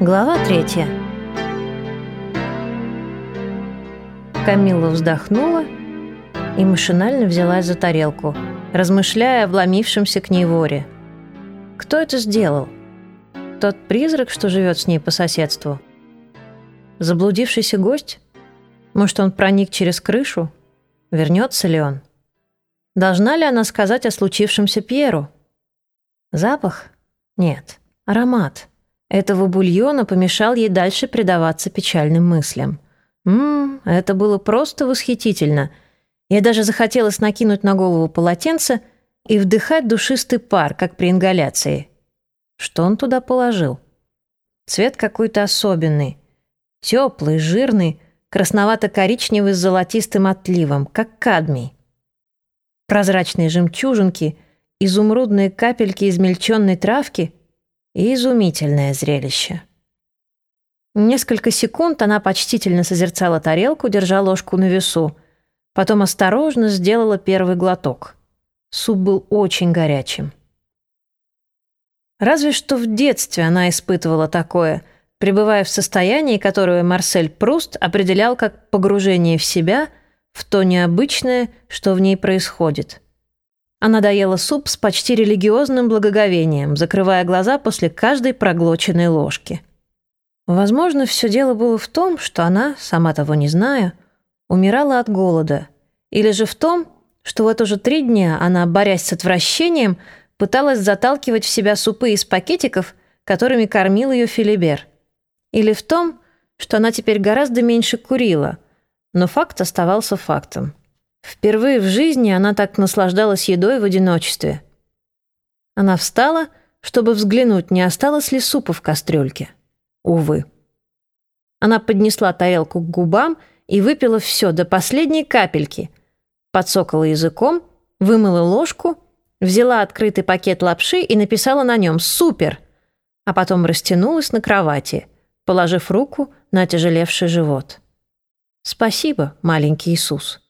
Глава третья. Камилла вздохнула и машинально взялась за тарелку, размышляя о вломившемся к ней воре. Кто это сделал? Тот призрак, что живет с ней по соседству? Заблудившийся гость? Может, он проник через крышу? Вернется ли он? Должна ли она сказать о случившемся Пьеру? Запах? Нет. Аромат этого бульона помешал ей дальше предаваться печальным мыслям. Ммм, это было просто восхитительно. Я даже захотелось накинуть на голову полотенце и вдыхать душистый пар, как при ингаляции. Что он туда положил? Цвет какой-то особенный. Теплый, жирный, красновато-коричневый с золотистым отливом, как кадмий. Прозрачные жемчужинки, изумрудные капельки измельченной травки — изумительное зрелище. Несколько секунд она почтительно созерцала тарелку, держа ложку на весу. Потом осторожно сделала первый глоток. Суп был очень горячим. Разве что в детстве она испытывала такое, пребывая в состоянии, которое Марсель Пруст определял как погружение в себя, в то необычное, что в ней происходит. Она доела суп с почти религиозным благоговением, закрывая глаза после каждой проглоченной ложки. Возможно, все дело было в том, что она, сама того не зная, умирала от голода, или же в том, что вот уже три дня она, борясь с отвращением, пыталась заталкивать в себя супы из пакетиков, которыми кормил ее Филибер. Или в том, что она теперь гораздо меньше курила, но факт оставался фактом. Впервые в жизни она так наслаждалась едой в одиночестве. Она встала, чтобы взглянуть, не осталось ли супа в кастрюльке. Увы. Она поднесла тарелку к губам и выпила все до последней капельки. Подсокала языком, вымыла ложку, взяла открытый пакет лапши и написала на нем «Супер!», а потом растянулась на кровати, положив руку на отяжелевший живот. «Спасибо, маленький Иисус».